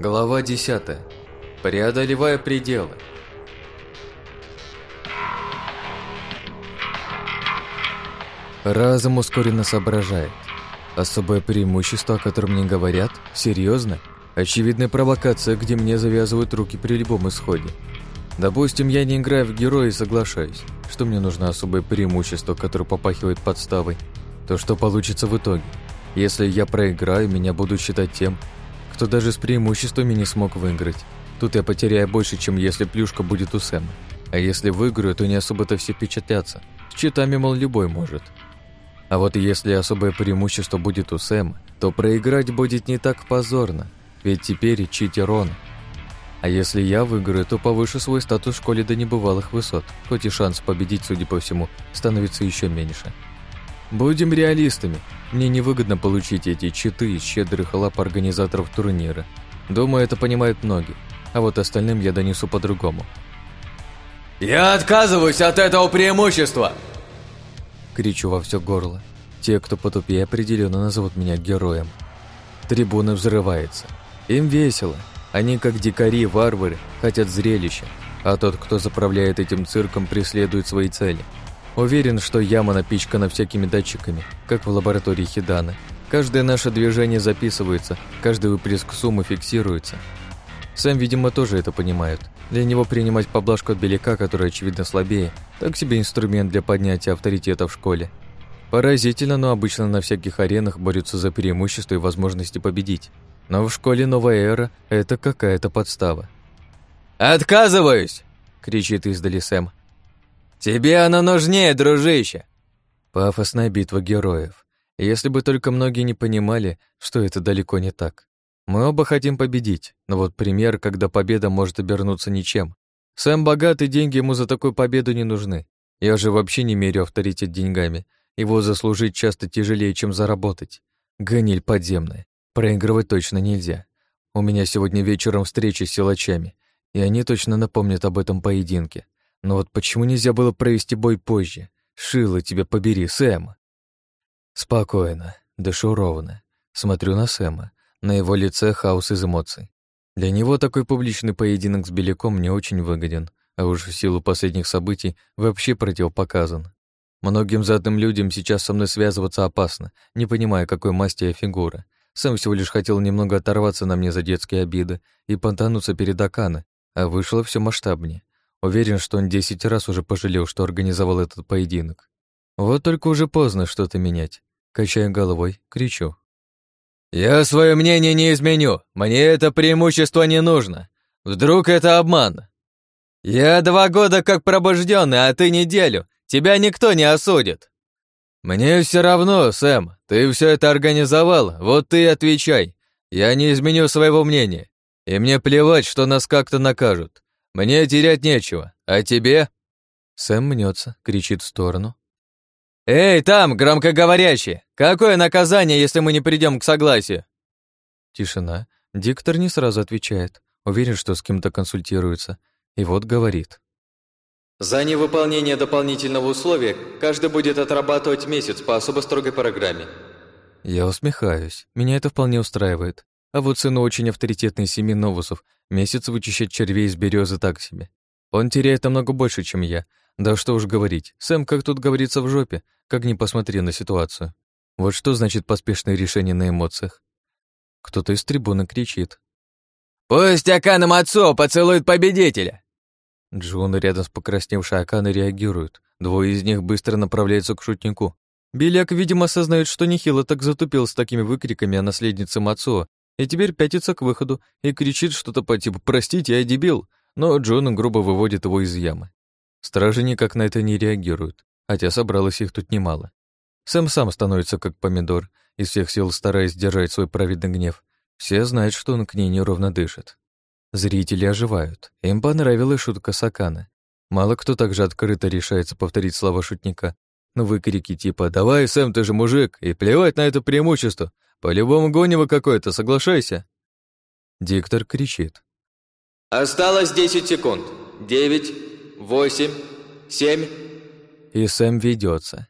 Глава 10. Преодолевая пределы. Разум ускоренно соображает. Особое преимущество, о котором мне говорят? Серьезно? Очевидная провокация, где мне завязывают руки при любом исходе. Допустим, я не играю в героя и соглашаюсь, что мне нужно особое преимущество, которое попахивает подставой. То что получится в итоге? Если я проиграю, меня будут считать тем, кто даже с преимуществами не смог выиграть. Тут я потеряю больше, чем если плюшка будет у Сэма. А если выиграю, то не особо-то все впечатлятся. С читами, мол, любой может. А вот если особое преимущество будет у Сэма, то проиграть будет не так позорно, ведь теперь читер он. А если я выиграю, то повышу свой статус в школе до небывалых высот, хоть и шанс победить, судя по всему, становится еще меньше. Будем реалистами. Мне невыгодно получить эти читы из щедрых лап организаторов турнира. Думаю, это понимают многие. А вот остальным я донесу по-другому. «Я отказываюсь от этого преимущества!» Кричу во все горло. Те, кто потупее, определенно назовут меня героем. Трибуна взрывается. Им весело. Они, как дикари, варвары, хотят зрелища. А тот, кто заправляет этим цирком, преследует свои цели – Уверен, что яма напичкана всякими датчиками, как в лаборатории Хидана. Каждое наше движение записывается, каждый выплеск суммы фиксируется. Сэм, видимо, тоже это понимает. Для него принимать поблажку от беляка, который, очевидно, слабее, так себе инструмент для поднятия авторитета в школе. Поразительно, но обычно на всяких аренах борются за преимущество и возможности победить. Но в школе «Новая эра» это какая-то подстава. «Отказываюсь!» — кричит издали Сэм. «Тебе оно нужнее, дружище!» Пафосная битва героев. Если бы только многие не понимали, что это далеко не так. Мы оба хотим победить, но вот пример, когда победа может обернуться ничем. Сэм богат, и деньги ему за такую победу не нужны. Я же вообще не мерю авторитет деньгами. Его заслужить часто тяжелее, чем заработать. Гониль подземная. Проигрывать точно нельзя. У меня сегодня вечером встреча с силачами, и они точно напомнят об этом поединке. Но вот почему нельзя было провести бой позже? Шило тебя побери, Сэм. Спокойно, дышу ровно. Смотрю на Сэма. На его лице хаос из эмоций. Для него такой публичный поединок с Беляком не очень выгоден, а уж в силу последних событий вообще противопоказан. Многим задным людям сейчас со мной связываться опасно, не понимая, какой масти я фигура. Сам всего лишь хотел немного оторваться на мне за детские обиды и понтануться перед Акана, а вышло все масштабнее. Уверен, что он десять раз уже пожалел, что организовал этот поединок. Вот только уже поздно что-то менять. Качаю головой, кричу. «Я свое мнение не изменю. Мне это преимущество не нужно. Вдруг это обман? Я два года как пробужденный, а ты неделю. Тебя никто не осудит». «Мне все равно, Сэм. Ты все это организовал, вот ты и отвечай. Я не изменю своего мнения. И мне плевать, что нас как-то накажут. Мне терять нечего, а тебе?» Сэм мнется, кричит в сторону. «Эй, там, громкоговорящий! Какое наказание, если мы не придем к согласию?» Тишина. Диктор не сразу отвечает. Уверен, что с кем-то консультируется. И вот говорит. «За невыполнение дополнительного условия каждый будет отрабатывать месяц по особо строгой программе». Я усмехаюсь. Меня это вполне устраивает. А вот сыну очень авторитетный семьи Новусов месяц вычищать червей из березы так себе. Он теряет намного больше, чем я. Да что уж говорить, Сэм, как тут говорится, в жопе, как ни посмотри на ситуацию. Вот что значит поспешное решение на эмоциях. Кто-то из трибуны кричит. «Пусть Акана отцу поцелует победителя!» Джун рядом с покрасневшей Аканой реагируют. Двое из них быстро направляются к шутнику. Беляк, видимо, осознает, что нехило так затупил с такими выкриками о наследнице Мацуо и теперь пятится к выходу и кричит что-то по типу «Простите, я дебил», но Джон грубо выводит его из ямы. Стражи никак на это не реагируют, хотя собралось их тут немало. Сэм сам становится как помидор, из всех сил стараясь держать свой праведный гнев. Все знают, что он к ней неровно дышит. Зрители оживают. Им понравилась шутка Сакана. Мало кто так же открыто решается повторить слова шутника. Но выкрики типа «Давай, Сэм, ты же мужик!» и плевать на это преимущество. По-любому гонево какое-то, соглашайся. Диктор кричит. Осталось 10 секунд. 9, 8, 7. И Сэм ведется.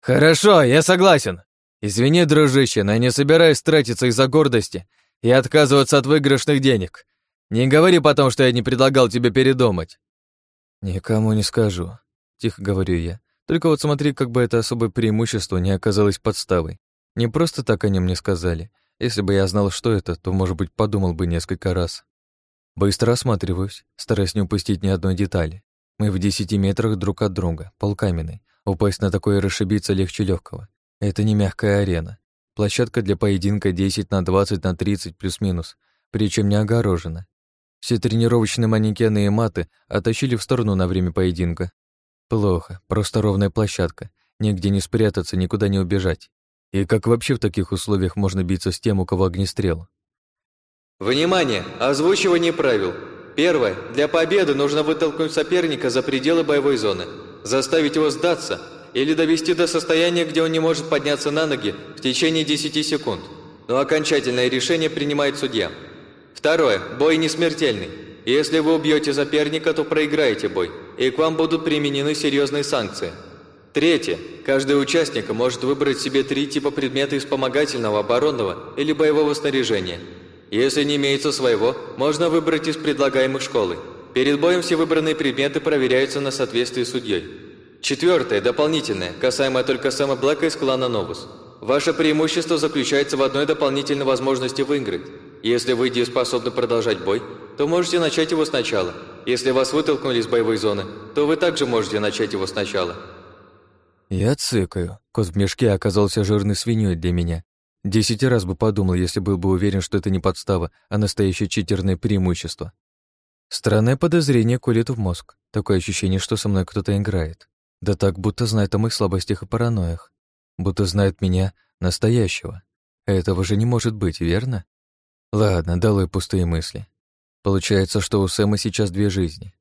Хорошо, я согласен. Извини, дружище, но я не собираюсь тратиться из-за гордости и отказываться от выигрышных денег. Не говори потом, что я не предлагал тебе передумать». «Никому не скажу», — тихо говорю я. «Только вот смотри, как бы это особое преимущество не оказалось подставой. Не просто так они мне сказали. Если бы я знал, что это, то, может быть, подумал бы несколько раз». Быстро осматриваюсь, стараясь не упустить ни одной детали. Мы в десяти метрах друг от друга, пол каменный. Упасть на такое расшибиться легче легкого. Это не мягкая арена. Площадка для поединка 10 на 20 на 30 плюс-минус, причем не огорожена. Все тренировочные манекены и маты оттащили в сторону на время поединка. Плохо, просто ровная площадка. Нигде не спрятаться, никуда не убежать. И как вообще в таких условиях можно биться с тем, у кого огнестрел? Внимание! Озвучивание правил. Первое. Для победы нужно вытолкнуть соперника за пределы боевой зоны, заставить его сдаться или довести до состояния, где он не может подняться на ноги в течение 10 секунд. Но окончательное решение принимает судья. Второе. Бой не смертельный. Если вы убьете соперника, то проиграете бой, и к вам будут применены серьезные санкции. Третье. Каждый участник может выбрать себе три типа предмета из вспомогательного, оборонного или боевого снаряжения. Если не имеется своего, можно выбрать из предлагаемых школы. Перед боем все выбранные предметы проверяются на соответствие судьей. Четвертое, дополнительное, касаемое только Сэма Блэка из клана Новус. Ваше преимущество заключается в одной дополнительной возможности выиграть. Если вы способны продолжать бой, то можете начать его сначала. Если вас вытолкнули из боевой зоны, то вы также можете начать его сначала. Я цыкаю. Кот в мешке оказался жирной свиньей для меня. Десять раз бы подумал, если был бы уверен, что это не подстава, а настоящее читерное преимущество. Странное подозрение колет в мозг. Такое ощущение, что со мной кто-то играет. Да так, будто знает о моих слабостях и паранойях. Будто знает меня, настоящего. Этого же не может быть, верно? Ладно, долой пустые мысли. Получается, что у Сэма сейчас две жизни.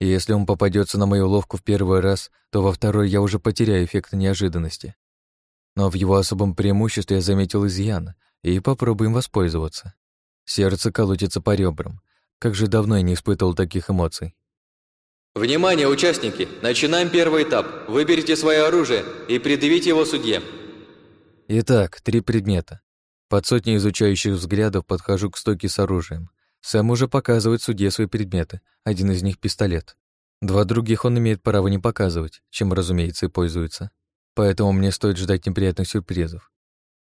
И если он попадется на мою ловку в первый раз, то во второй я уже потеряю эффект неожиданности. Но в его особом преимуществе я заметил изъян, и попробуем воспользоваться. Сердце колотится по ребрам. Как же давно я не испытывал таких эмоций. Внимание, участники! Начинаем первый этап. Выберите свое оружие и предъявите его судье. Итак, три предмета. Под сотней изучающих взглядов подхожу к стойке с оружием. Сэм уже показывает судье свои предметы, один из них — пистолет. Два других он имеет право не показывать, чем, разумеется, и пользуется. Поэтому мне стоит ждать неприятных сюрпризов.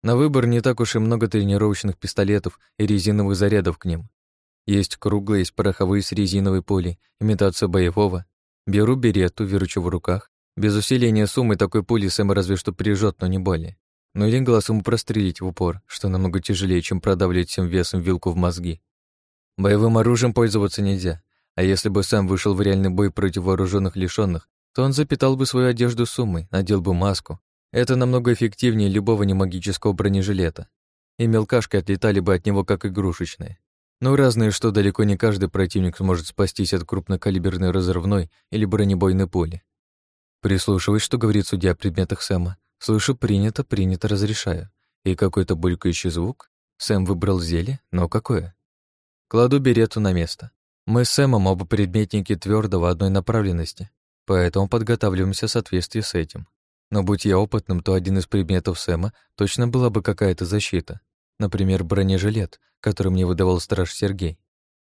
На выбор не так уж и много тренировочных пистолетов и резиновых зарядов к ним. Есть круглые, есть пороховые с резиновой пулей, имитация боевого. Беру берету, выручу в руках. Без усиления суммы такой пули Сэм разве что прижжет, но не более. Но или глаз ему прострелить в упор, что намного тяжелее, чем продавливать всем весом вилку в мозги. Боевым оружием пользоваться нельзя, а если бы сам вышел в реальный бой против вооруженных лишенных, то он запитал бы свою одежду суммой, надел бы маску. Это намного эффективнее любого немагического бронежилета. И мелкашки отлетали бы от него как игрушечные. Но разные, что далеко не каждый противник сможет спастись от крупнокалиберной разрывной или бронебойной пули. Прислушиваясь, что говорит судья о предметах Сэма, Слышу «принято, принято, разрешаю». И какой-то булькающий звук. Сэм выбрал зелье, но какое? Кладу берету на место. Мы с Сэмом оба предметники твердого одной направленности, поэтому подготавливаемся в соответствии с этим. Но будь я опытным, то один из предметов Сэма точно была бы какая-то защита. Например, бронежилет, который мне выдавал страж Сергей.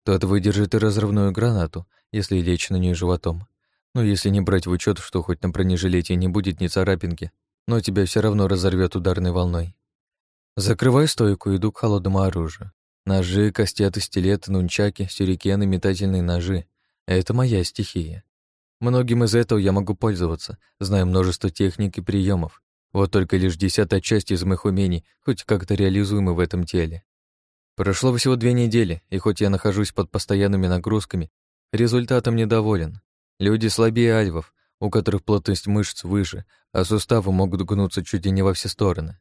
Тот выдержит и разрывную гранату, если лечь на нее животом. Но если не брать в учет, что хоть на бронежилете не будет ни царапинки, но тебя все равно разорвет ударной волной. Закрывай стойку, иду к холодному оружию. Ножи, кастеты, стилеты, нунчаки, сюрикены, метательные ножи — это моя стихия. Многим из этого я могу пользоваться, знаю множество техник и приемов. Вот только лишь десятая часть из моих умений хоть как-то реализуемы в этом теле. Прошло всего две недели, и хоть я нахожусь под постоянными нагрузками, результатом недоволен. Люди слабее альвов, у которых плотность мышц выше, а суставы могут гнуться чуть ли не во все стороны.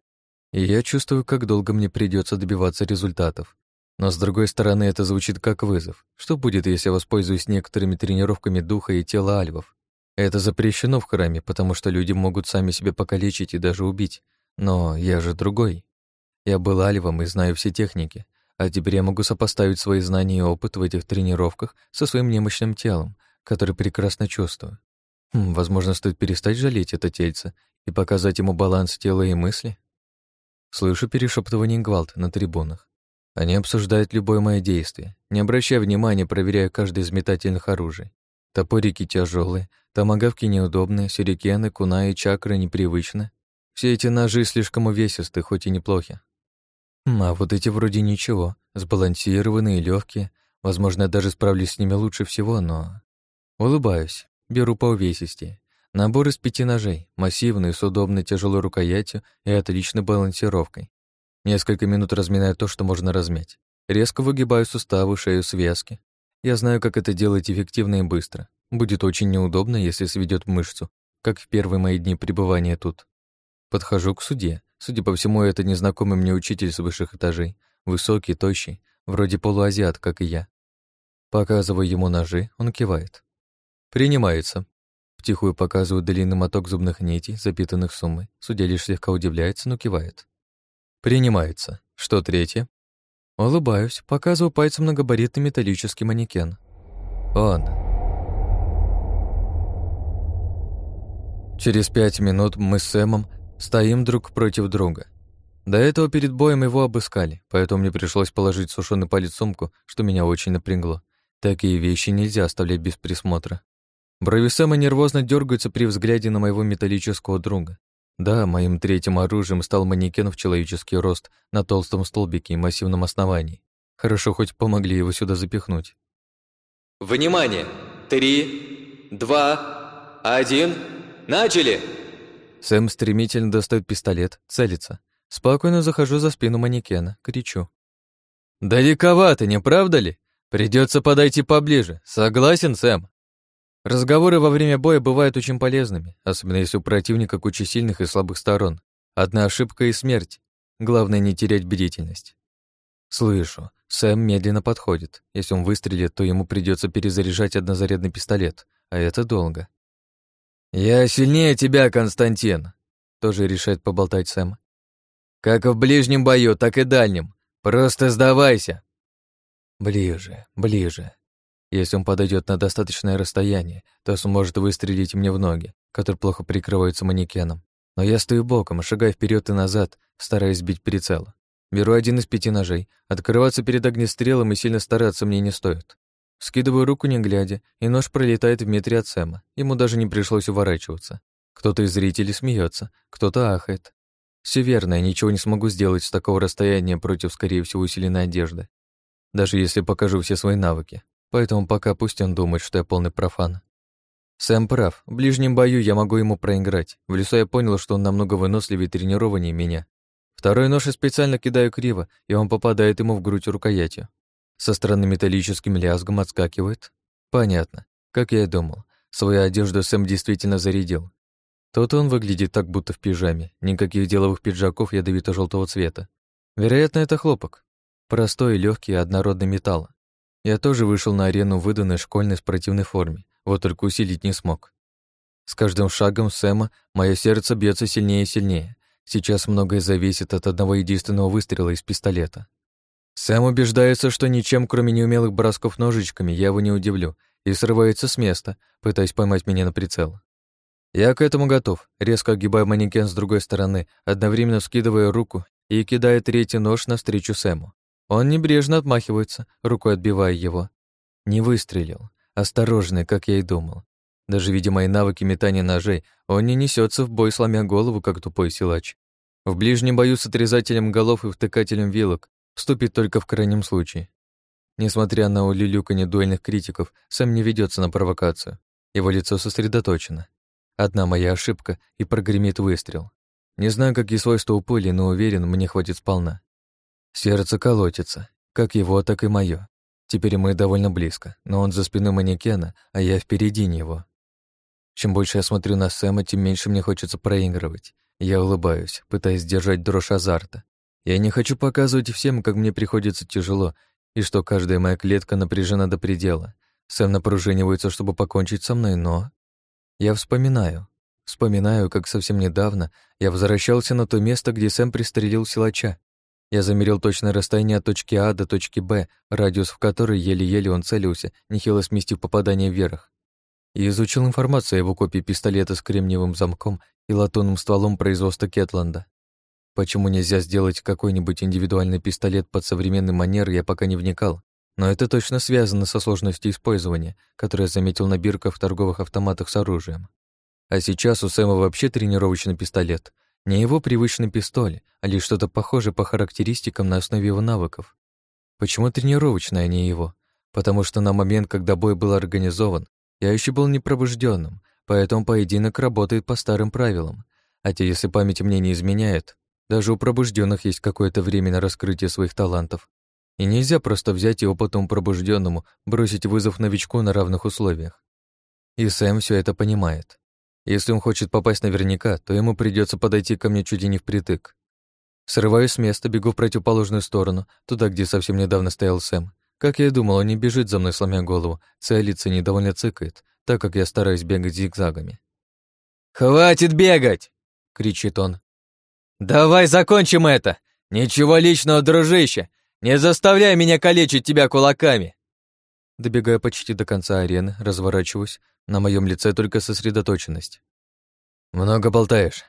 И я чувствую, как долго мне придется добиваться результатов. Но с другой стороны, это звучит как вызов. Что будет, если я воспользуюсь некоторыми тренировками духа и тела альвов? Это запрещено в храме, потому что люди могут сами себя покалечить и даже убить. Но я же другой. Я был альвом и знаю все техники, а теперь я могу сопоставить свои знания и опыт в этих тренировках со своим немощным телом, который прекрасно чувствую. Хм, возможно, стоит перестать жалеть это тельце и показать ему баланс тела и мысли? Слышу перешептывание гвалт на трибунах. Они обсуждают любое мое действие, не обращая внимания, проверяя каждый из метательных оружий. Топорики тяжелые, томагавки неудобные, сюрикены, куна и чакры непривычны. Все эти ножи слишком увесисты, хоть и неплохи. А вот эти вроде ничего, сбалансированные и легкие. Возможно, я даже справлюсь с ними лучше всего, но... Улыбаюсь, беру по увесистее. Набор из пяти ножей, массивный, с удобной тяжелой рукоятью и отличной балансировкой. Несколько минут разминаю то, что можно размять. Резко выгибаю суставы, шею, связки. Я знаю, как это делать эффективно и быстро. Будет очень неудобно, если сведет мышцу, как в первые мои дни пребывания тут. Подхожу к суде. Судя по всему, это незнакомый мне учитель с высших этажей. Высокий, тощий, вроде полуазиат, как и я. Показываю ему ножи, он кивает. Принимается. Втихую показываю длинный моток зубных нитей, запитанных суммой. Судья лишь слегка удивляется, но кивает. Принимается. Что третье? Улыбаюсь, показываю пальцем на габаритный металлический манекен. Он. Через пять минут мы с Сэмом стоим друг против друга. До этого перед боем его обыскали, поэтому мне пришлось положить сушеный палец в сумку, что меня очень напрягло. Такие вещи нельзя оставлять без присмотра. Брови Сэма нервозно дергаются при взгляде на моего металлического друга. Да, моим третьим оружием стал манекен в человеческий рост на толстом столбике и массивном основании. Хорошо, хоть помогли его сюда запихнуть. «Внимание! Три, два, один, начали!» Сэм стремительно достает пистолет, целится. Спокойно захожу за спину манекена, кричу. «Далековато, не правда ли? Придется подойти поближе. Согласен, Сэм?» Разговоры во время боя бывают очень полезными, особенно если у противника куча сильных и слабых сторон. Одна ошибка и смерть. Главное не терять бдительность. Слышу, Сэм медленно подходит. Если он выстрелит, то ему придется перезаряжать однозарядный пистолет, а это долго. «Я сильнее тебя, Константин», — тоже решает поболтать Сэм. «Как в ближнем бою, так и дальнем. Просто сдавайся». Ближе, ближе. Если он подойдет на достаточное расстояние, то сможет выстрелить мне в ноги, которые плохо прикрываются манекеном. Но я стою боком, шагая вперед и назад, стараясь сбить прицел. Беру один из пяти ножей. Открываться перед огнестрелом и сильно стараться мне не стоит. Скидываю руку, не глядя, и нож пролетает в метре от Сэма. Ему даже не пришлось уворачиваться. Кто-то из зрителей смеется, кто-то ахает. Все верно, я ничего не смогу сделать с такого расстояния против, скорее всего, усиленной одежды. Даже если покажу все свои навыки. Поэтому пока пусть он думает, что я полный профан. Сэм прав. В ближнем бою я могу ему проиграть. В лесу я понял, что он намного выносливее и тренированнее меня. Второй нож я специально кидаю криво, и он попадает ему в грудь рукоятью. Со стороны металлическим лязгом отскакивает. Понятно. Как я и думал. Свою одежду Сэм действительно зарядил. Тот он выглядит так, будто в пижаме. Никаких деловых пиджаков ядовито-желтого цвета. Вероятно, это хлопок. Простой, легкий, однородный металл. Я тоже вышел на арену в выданной школьной спортивной форме, вот только усилить не смог. С каждым шагом Сэма мое сердце бьется сильнее и сильнее. Сейчас многое зависит от одного единственного выстрела из пистолета. Сэм убеждается, что ничем, кроме неумелых бросков ножичками, я его не удивлю, и срывается с места, пытаясь поймать меня на прицел. Я к этому готов, резко огибаю манекен с другой стороны, одновременно скидывая руку и кидая третий нож навстречу Сэму. Он небрежно отмахивается, рукой отбивая его. Не выстрелил. Осторожный, как я и думал. Даже видя мои навыки метания ножей, он не несется в бой, сломя голову, как тупой силач. В ближнем бою с отрезателем голов и втыкателем вилок вступит только в крайнем случае. Несмотря на улюлюканье дуэльных критиков, сам не ведется на провокацию. Его лицо сосредоточено. Одна моя ошибка, и прогремит выстрел. Не знаю, какие свойства у пули, но уверен, мне хватит сполна. Сердце колотится, как его, так и мое. Теперь мы довольно близко, но он за спиной манекена, а я впереди него. Чем больше я смотрю на Сэма, тем меньше мне хочется проигрывать. Я улыбаюсь, пытаясь сдержать дрожь азарта. Я не хочу показывать всем, как мне приходится тяжело, и что каждая моя клетка напряжена до предела. Сэм напружинивается, чтобы покончить со мной, но... Я вспоминаю. Вспоминаю, как совсем недавно я возвращался на то место, где Сэм пристрелил силача. Я замерил точное расстояние от точки А до точки Б, радиус в которой еле-еле он целился, нехило сместив попадание вверх. И изучил информацию о его копии пистолета с кремниевым замком и латунным стволом производства Кетланда. Почему нельзя сделать какой-нибудь индивидуальный пистолет под современный манер, я пока не вникал, но это точно связано со сложностью использования, которую я заметил на бирках в торговых автоматах с оружием. А сейчас у Сэма вообще тренировочный пистолет. Не его привычный пистоль, а лишь что-то похожее по характеристикам на основе его навыков. Почему тренировочный, а не его? Потому что на момент, когда бой был организован, я еще был непробужденным, поэтому поединок работает по старым правилам. А те, если память мне не изменяет, даже у пробужденных есть какое-то время на раскрытие своих талантов. И нельзя просто взять и опытному пробужденному бросить вызов новичку на равных условиях. И Сэм все это понимает. Если он хочет попасть наверняка, то ему придется подойти ко мне чуть ли не впритык. Срываюсь с места, бегу в противоположную сторону, туда, где совсем недавно стоял Сэм. Как я и думал, он не бежит за мной, сломя голову, целится и недовольно цыкает, так как я стараюсь бегать зигзагами. «Хватит бегать!» — кричит он. «Давай закончим это! Ничего личного, дружище! Не заставляй меня калечить тебя кулаками!» Добегая почти до конца арены, разворачиваюсь, на моем лице только сосредоточенность. «Много болтаешь».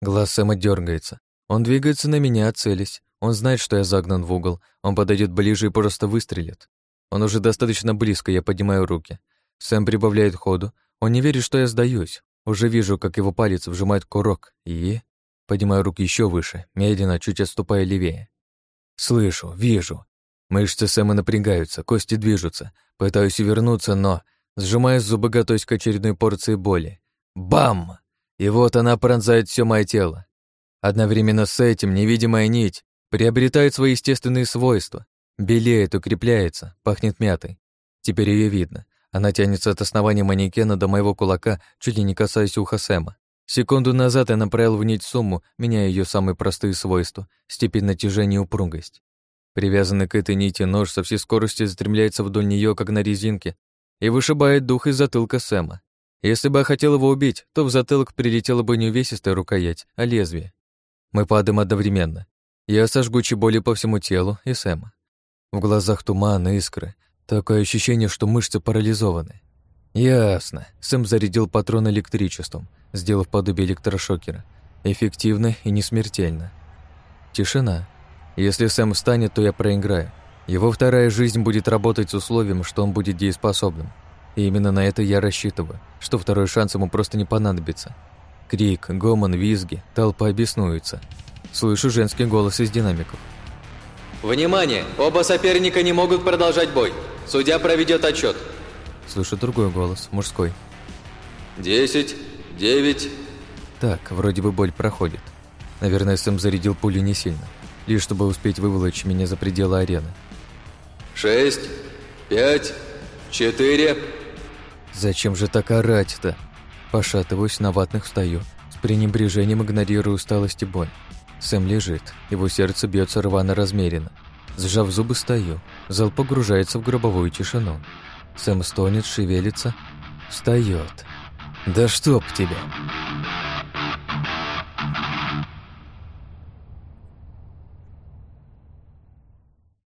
Глаз Сэма дергается. Он двигается на меня, целясь. Он знает, что я загнан в угол. Он подойдет ближе и просто выстрелит. Он уже достаточно близко, я поднимаю руки. Сэм прибавляет ходу. Он не верит, что я сдаюсь. Уже вижу, как его палец вжимает курок. И... Поднимаю руки еще выше, медленно, чуть отступая левее. Слышу, вижу. Мышцы Сэма напрягаются, кости движутся. Пытаюсь увернуться, но... Сжимаю зубы, готовясь к очередной порции боли. Бам! И вот она пронзает все мое тело. Одновременно с этим невидимая нить приобретает свои естественные свойства, белеет, укрепляется, пахнет мятой. Теперь ее видно. Она тянется от основания манекена до моего кулака, чуть ли не касаясь уха Сэма. Секунду назад я направил в нить сумму, меняя ее самые простые свойства, степень натяжения и упругость. Привязанный к этой нити нож со всей скоростью стремляется вдоль нее, как на резинке, и вышибает дух из затылка Сэма. Если бы я хотел его убить, то в затылок прилетела бы не увесистая рукоять, а лезвие. Мы падаем одновременно. Я со жгучей боли по всему телу и Сэма. В глазах туман и искры. Такое ощущение, что мышцы парализованы. Ясно. Сэм зарядил патрон электричеством, сделав подобие электрошокера. Эффективно и не смертельно. Тишина. Если Сэм встанет, то я проиграю. Его вторая жизнь будет работать с условием, что он будет дееспособным. И именно на это я рассчитываю, что второй шанс ему просто не понадобится. Крик, гомон, визги, толпа беснуется. Слышу женский голос из динамиков. «Внимание! Оба соперника не могут продолжать бой. Судья проведет отчет. Слышу другой голос, мужской. «Десять, девять...» Так, вроде бы боль проходит. Наверное, Сэм зарядил пулю не сильно, лишь чтобы успеть выволочь меня за пределы арены. «Шесть, пять, четыре...» Зачем же так орать-то? Пошатываюсь, на ватных встаю. С пренебрежением игнорирую усталость и боль. Сэм лежит, его сердце бьется рвано размеренно. Сжав зубы, стою. Зал погружается в гробовую тишину. Сэм стонет, шевелится, встает. «Да чтоб тебя!»